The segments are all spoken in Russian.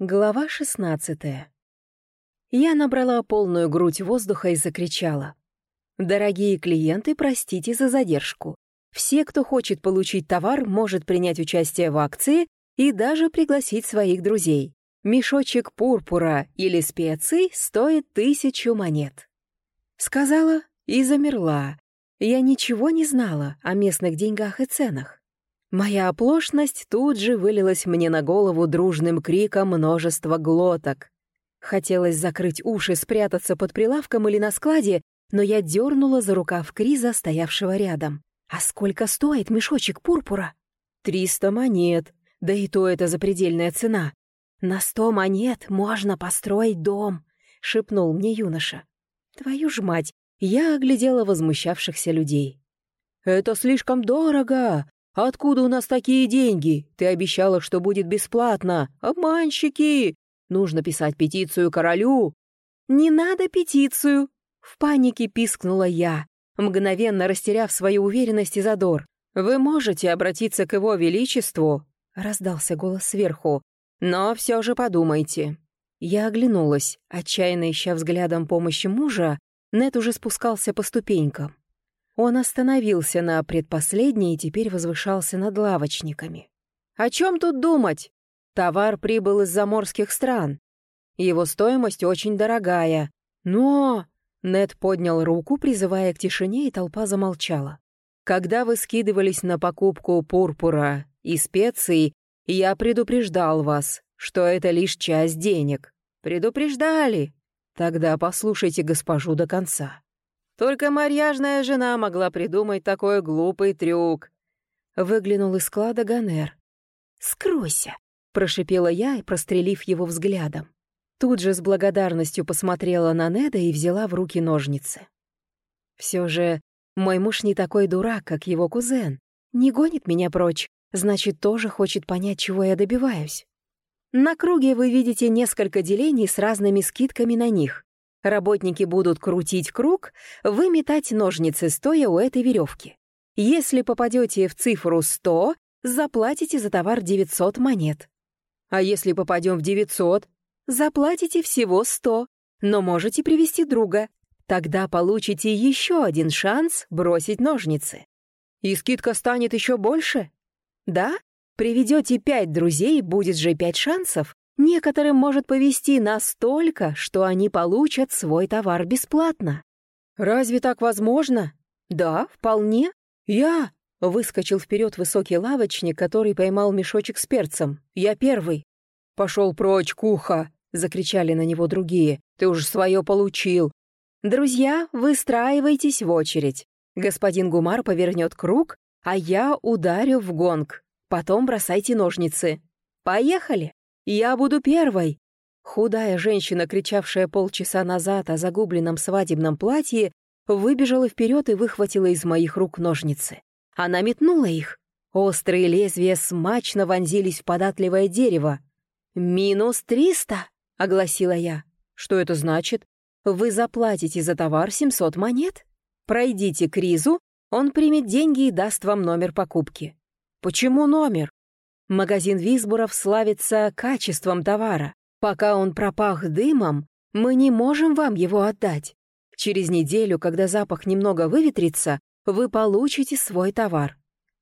Глава шестнадцатая. Я набрала полную грудь воздуха и закричала. «Дорогие клиенты, простите за задержку. Все, кто хочет получить товар, может принять участие в акции и даже пригласить своих друзей. Мешочек пурпура или специй стоит тысячу монет». Сказала и замерла. Я ничего не знала о местных деньгах и ценах. Моя оплошность тут же вылилась мне на голову дружным криком множества глоток. Хотелось закрыть уши, спрятаться под прилавком или на складе, но я дернула за рукав Криза, стоявшего рядом. «А сколько стоит мешочек пурпура?» «Триста монет. Да и то это запредельная цена. На сто монет можно построить дом», — шепнул мне юноша. «Твою ж мать!» Я оглядела возмущавшихся людей. «Это слишком дорого! «Откуда у нас такие деньги? Ты обещала, что будет бесплатно. Обманщики! Нужно писать петицию королю». «Не надо петицию!» В панике пискнула я, мгновенно растеряв свою уверенность и задор. «Вы можете обратиться к его величеству?» — раздался голос сверху. «Но все же подумайте». Я оглянулась, отчаянно ища взглядом помощи мужа, Нет уже спускался по ступенькам. Он остановился на предпоследней и теперь возвышался над лавочниками. «О чем тут думать? Товар прибыл из заморских стран. Его стоимость очень дорогая. Но...» Нед поднял руку, призывая к тишине, и толпа замолчала. «Когда вы скидывались на покупку пурпура и специй, я предупреждал вас, что это лишь часть денег. Предупреждали? Тогда послушайте госпожу до конца. Только марьяжная жена могла придумать такой глупый трюк. Выглянул из склада Ганер. «Скройся!» — прошипела я, прострелив его взглядом. Тут же с благодарностью посмотрела на Неда и взяла в руки ножницы. Все же мой муж не такой дурак, как его кузен. Не гонит меня прочь, значит, тоже хочет понять, чего я добиваюсь. На круге вы видите несколько делений с разными скидками на них. Работники будут крутить круг, вы метать ножницы, стоя у этой веревки. Если попадете в цифру 100, заплатите за товар 900 монет. А если попадем в 900, заплатите всего 100, но можете привести друга. Тогда получите еще один шанс бросить ножницы. И скидка станет еще больше? Да? Приведете пять друзей, будет же пять шансов. Некоторым может повести настолько, что они получат свой товар бесплатно. Разве так возможно? Да, вполне. Я выскочил вперед высокий лавочник, который поймал мешочек с перцем. Я первый. Пошел прочь, куха! закричали на него другие. Ты уж свое получил. Друзья, выстраивайтесь в очередь. Господин Гумар повернет круг, а я ударю в гонг. Потом бросайте ножницы. Поехали! «Я буду первой!» Худая женщина, кричавшая полчаса назад о загубленном свадебном платье, выбежала вперед и выхватила из моих рук ножницы. Она метнула их. Острые лезвия смачно вонзились в податливое дерево. «Минус триста!» — огласила я. «Что это значит? Вы заплатите за товар 700 монет? Пройдите к Ризу, он примет деньги и даст вам номер покупки». «Почему номер?» Магазин Висбуров славится качеством товара. Пока он пропах дымом, мы не можем вам его отдать. Через неделю, когда запах немного выветрится, вы получите свой товар.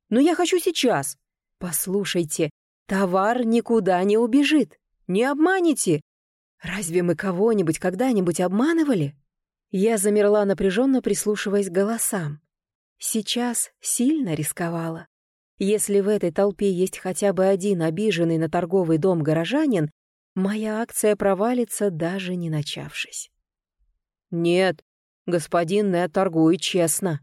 Но я хочу сейчас. Послушайте, товар никуда не убежит. Не обманите. Разве мы кого-нибудь когда-нибудь обманывали? Я замерла напряженно, прислушиваясь к голосам. Сейчас сильно рисковала. Если в этой толпе есть хотя бы один обиженный на торговый дом горожанин, моя акция провалится, даже не начавшись. «Нет, господин Нет торгует честно».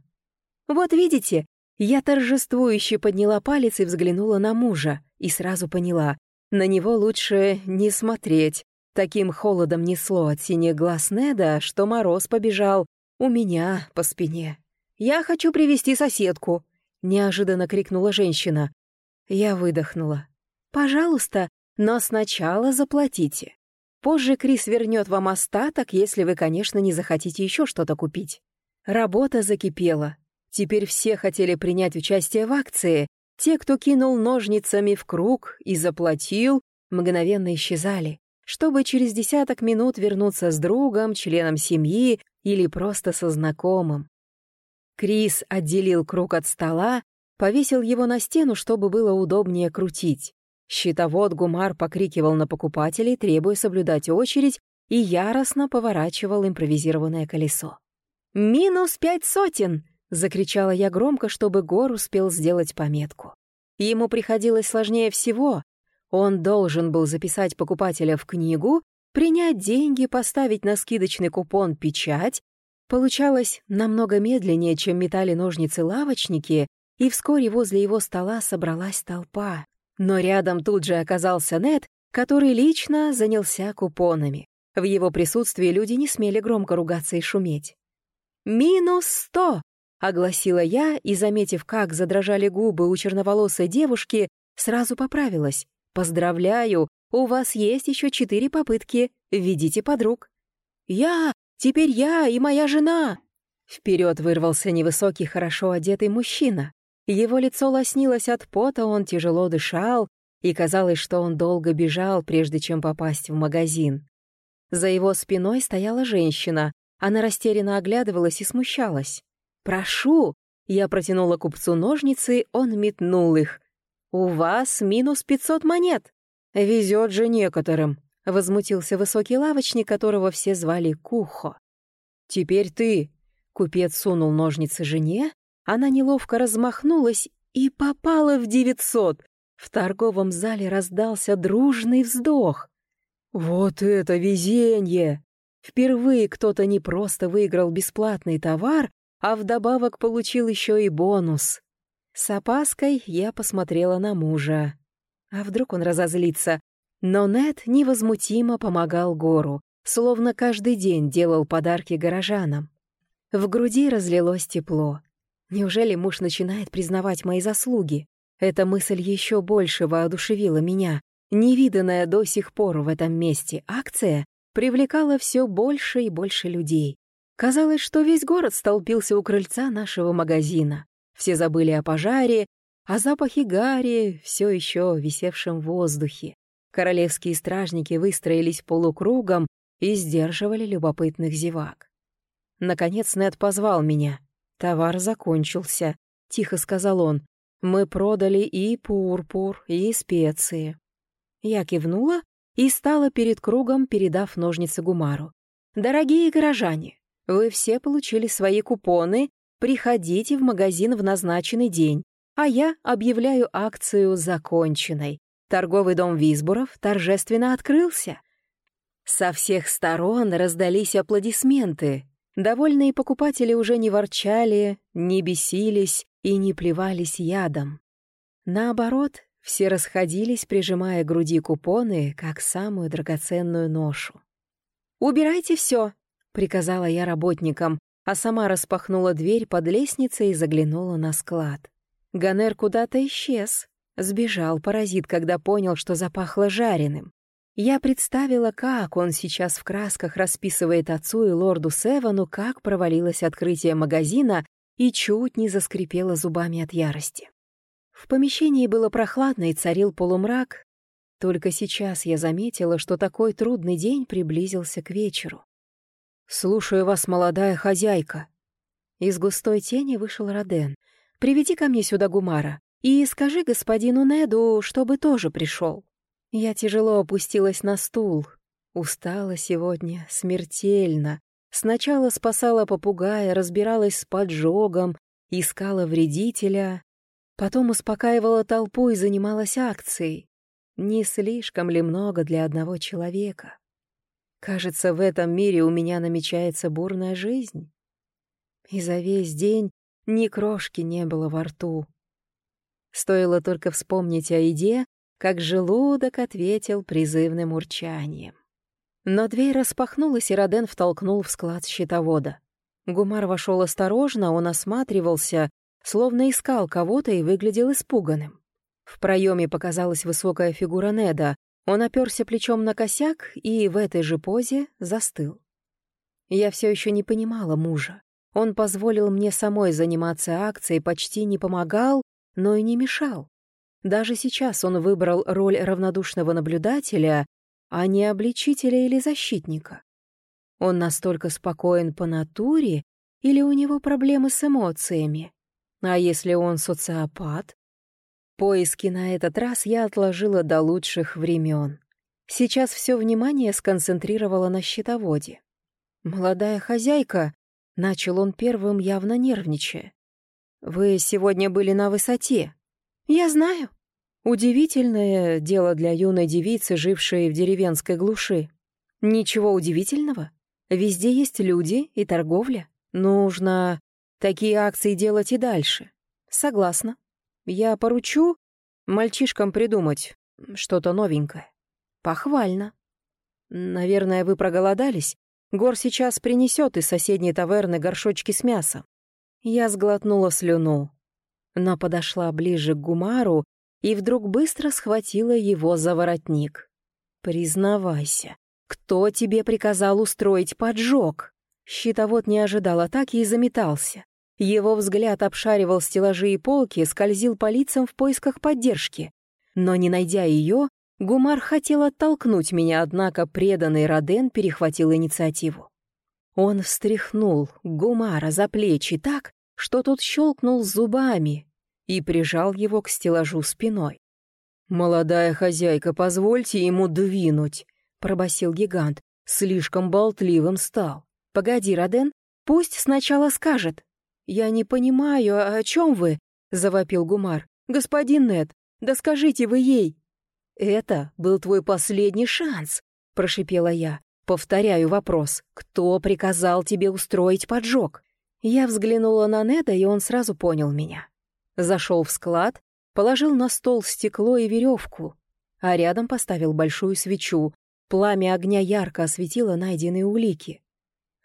«Вот видите, я торжествующе подняла палец и взглянула на мужа, и сразу поняла, на него лучше не смотреть. Таким холодом несло от синих глаз Неда, что мороз побежал у меня по спине. «Я хочу привести соседку», — неожиданно крикнула женщина. Я выдохнула. «Пожалуйста, но сначала заплатите. Позже Крис вернет вам остаток, если вы, конечно, не захотите еще что-то купить». Работа закипела. Теперь все хотели принять участие в акции. Те, кто кинул ножницами в круг и заплатил, мгновенно исчезали, чтобы через десяток минут вернуться с другом, членом семьи или просто со знакомым. Крис отделил круг от стола, повесил его на стену, чтобы было удобнее крутить. Щитовод Гумар покрикивал на покупателей, требуя соблюдать очередь, и яростно поворачивал импровизированное колесо. «Минус пять сотен!» — закричала я громко, чтобы Гор успел сделать пометку. Ему приходилось сложнее всего. Он должен был записать покупателя в книгу, принять деньги, поставить на скидочный купон печать. Получалось намного медленнее, чем метали ножницы лавочники, и вскоре возле его стола собралась толпа. Но рядом тут же оказался Нед, который лично занялся купонами. В его присутствии люди не смели громко ругаться и шуметь. «Минус сто!» — огласила я, и, заметив, как задрожали губы у черноволосой девушки, сразу поправилась. «Поздравляю, у вас есть еще четыре попытки. Ведите подруг». «Я! Теперь я и моя жена!» Вперед вырвался невысокий, хорошо одетый мужчина. Его лицо лоснилось от пота, он тяжело дышал, и казалось, что он долго бежал, прежде чем попасть в магазин. За его спиной стояла женщина. Она растерянно оглядывалась и смущалась. «Прошу!» Я протянула купцу ножницы, он метнул их. «У вас минус пятьсот монет!» «Везет же некоторым!» — возмутился высокий лавочник, которого все звали Кухо. «Теперь ты!» — купец сунул ножницы жене, она неловко размахнулась и попала в девятьсот. В торговом зале раздался дружный вздох. Вот это везенье! Впервые кто-то не просто выиграл бесплатный товар, а вдобавок получил еще и бонус. С опаской я посмотрела на мужа. А вдруг он разозлится? Но Нед невозмутимо помогал Гору, словно каждый день делал подарки горожанам. В груди разлилось тепло. Неужели муж начинает признавать мои заслуги? Эта мысль еще больше воодушевила меня. Невиданная до сих пор в этом месте акция привлекала все больше и больше людей. Казалось, что весь город столпился у крыльца нашего магазина. Все забыли о пожаре, о запахе гари, все еще висевшем в воздухе. Королевские стражники выстроились полукругом и сдерживали любопытных зевак. Наконец Нед позвал меня. «Товар закончился», — тихо сказал он. «Мы продали и пурпур, и специи. Я кивнула и стала перед кругом, передав ножницы Гумару. «Дорогие горожане, вы все получили свои купоны, приходите в магазин в назначенный день, а я объявляю акцию законченной. Торговый дом Висбуров торжественно открылся». Со всех сторон раздались аплодисменты. Довольные покупатели уже не ворчали, не бесились и не плевались ядом. Наоборот, все расходились, прижимая к груди купоны, как самую драгоценную ношу. «Убирайте все», — приказала я работникам, а сама распахнула дверь под лестницей и заглянула на склад. Ганер куда-то исчез. Сбежал паразит, когда понял, что запахло жареным. Я представила, как он сейчас в красках расписывает отцу и лорду Севану, как провалилось открытие магазина и чуть не заскрипела зубами от ярости. В помещении было прохладно и царил полумрак. Только сейчас я заметила, что такой трудный день приблизился к вечеру. «Слушаю вас, молодая хозяйка». Из густой тени вышел Роден. «Приведи ко мне сюда Гумара и скажи господину Неду, чтобы тоже пришел». Я тяжело опустилась на стул. Устала сегодня, смертельно. Сначала спасала попугая, разбиралась с поджогом, искала вредителя, Потом успокаивала толпу и занималась акцией. Не слишком ли много для одного человека? Кажется, в этом мире у меня намечается бурная жизнь. И за весь день ни крошки не было во рту. Стоило только вспомнить о еде, как желудок ответил призывным урчанием. Но дверь распахнулась, и Роден втолкнул в склад щитовода. Гумар вошел осторожно, он осматривался, словно искал кого-то и выглядел испуганным. В проеме показалась высокая фигура Неда. Он оперся плечом на косяк и в этой же позе застыл. Я все еще не понимала мужа. Он позволил мне самой заниматься акцией, почти не помогал, но и не мешал. Даже сейчас он выбрал роль равнодушного наблюдателя, а не обличителя или защитника. Он настолько спокоен по натуре или у него проблемы с эмоциями? А если он социопат? Поиски на этот раз я отложила до лучших времен. Сейчас все внимание сконцентрировала на счетоводе. «Молодая хозяйка», — начал он первым, явно нервничая. «Вы сегодня были на высоте». «Я знаю». Удивительное дело для юной девицы, жившей в деревенской глуши. Ничего удивительного. Везде есть люди и торговля. Нужно такие акции делать и дальше. Согласна. Я поручу мальчишкам придумать что-то новенькое. Похвально. Наверное, вы проголодались? Гор сейчас принесет из соседней таверны горшочки с мясом. Я сглотнула слюну, но подошла ближе к Гумару и вдруг быстро схватила его за воротник. «Признавайся, кто тебе приказал устроить поджог?» Щитовод не ожидал атаки и заметался. Его взгляд обшаривал стеллажи и полки, скользил по лицам в поисках поддержки. Но, не найдя ее, Гумар хотел оттолкнуть меня, однако преданный Роден перехватил инициативу. Он встряхнул Гумара за плечи так, что тот щелкнул зубами и прижал его к стеллажу спиной. «Молодая хозяйка, позвольте ему двинуть», — пробасил гигант. Слишком болтливым стал. «Погоди, Роден, пусть сначала скажет». «Я не понимаю, о чем вы?» — завопил Гумар. «Господин Нед, да скажите вы ей!» «Это был твой последний шанс», — прошипела я. «Повторяю вопрос. Кто приказал тебе устроить поджог?» Я взглянула на Неда, и он сразу понял меня. Зашел в склад, положил на стол стекло и веревку, а рядом поставил большую свечу. Пламя огня ярко осветило найденные улики.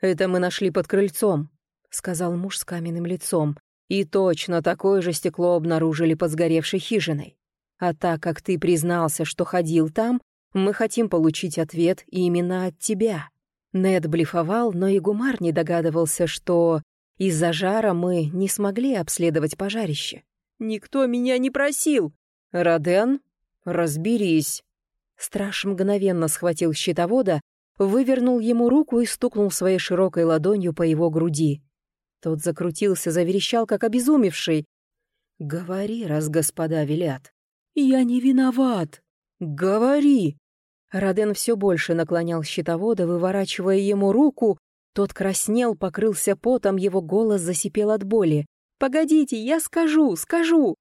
«Это мы нашли под крыльцом», — сказал муж с каменным лицом. «И точно такое же стекло обнаружили под сгоревшей хижиной. А так как ты признался, что ходил там, мы хотим получить ответ именно от тебя». Нед блефовал, но и Гумар не догадывался, что из-за жара мы не смогли обследовать пожарище. «Никто меня не просил!» «Роден, разберись!» Страж мгновенно схватил щитовода, вывернул ему руку и стукнул своей широкой ладонью по его груди. Тот закрутился, заверещал, как обезумевший. «Говори, раз господа велят». «Я не виноват!» «Говори!» Роден все больше наклонял щитовода, выворачивая ему руку. Тот краснел, покрылся потом, его голос засипел от боли. «Погодите, я скажу, скажу!»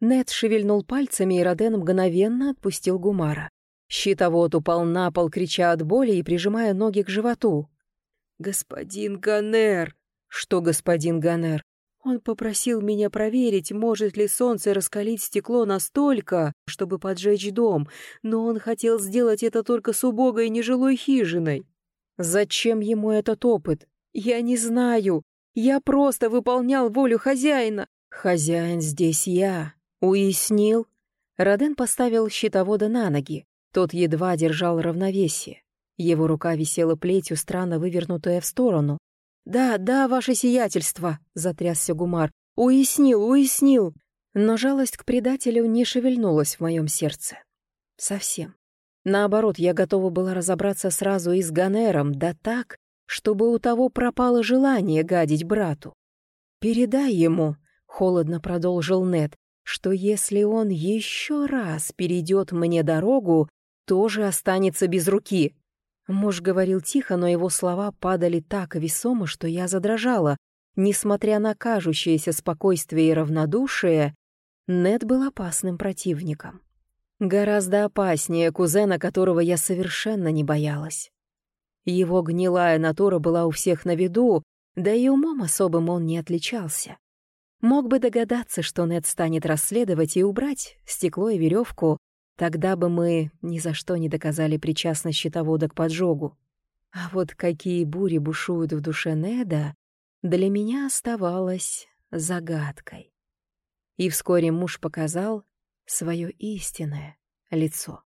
Нед шевельнул пальцами, и Роден мгновенно отпустил Гумара. Щитовод упал на пол, крича от боли и прижимая ноги к животу. «Господин Ганер!» «Что, господин Ганер?» Он попросил меня проверить, может ли солнце раскалить стекло настолько, чтобы поджечь дом, но он хотел сделать это только с убогой нежилой хижиной. Зачем ему этот опыт? Я не знаю. Я просто выполнял волю хозяина. Хозяин здесь я. Уяснил? Роден поставил щитовода на ноги. Тот едва держал равновесие. Его рука висела плетью, странно вывернутая в сторону. «Да, да, ваше сиятельство», — затрясся Гумар. «Уяснил, уяснил». Но жалость к предателю не шевельнулась в моем сердце. Совсем. Наоборот, я готова была разобраться сразу и с Ганером, да так, чтобы у того пропало желание гадить брату. «Передай ему», — холодно продолжил Нед, «что если он еще раз перейдет мне дорогу, тоже останется без руки. Муж говорил тихо, но его слова падали так весомо, что я задрожала. Несмотря на кажущееся спокойствие и равнодушие, Нед был опасным противником. Гораздо опаснее кузена, которого я совершенно не боялась. Его гнилая натура была у всех на виду, да и умом особым он не отличался. Мог бы догадаться, что Нед станет расследовать и убрать стекло и веревку, Тогда бы мы ни за что не доказали причастность щитовода к поджогу. А вот какие бури бушуют в душе Неда, для меня оставалось загадкой. И вскоре муж показал свое истинное лицо.